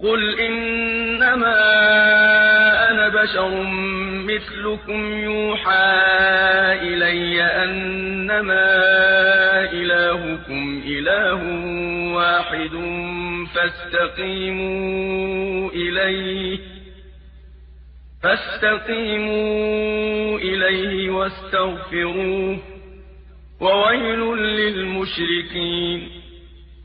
قُلْ إِنَّمَا أَنَا بَشَرٌ مِّثْلُكُمْ يُوحَىٰ إِلَيَّ أَنَّمَا إِلَٰهُكُمْ إِلَٰهٌ وَاحِدٌ فَاسْتَقِيمُوا إِلَيْهِ فاستقيموا إليه واستغفروه وويل للمشركين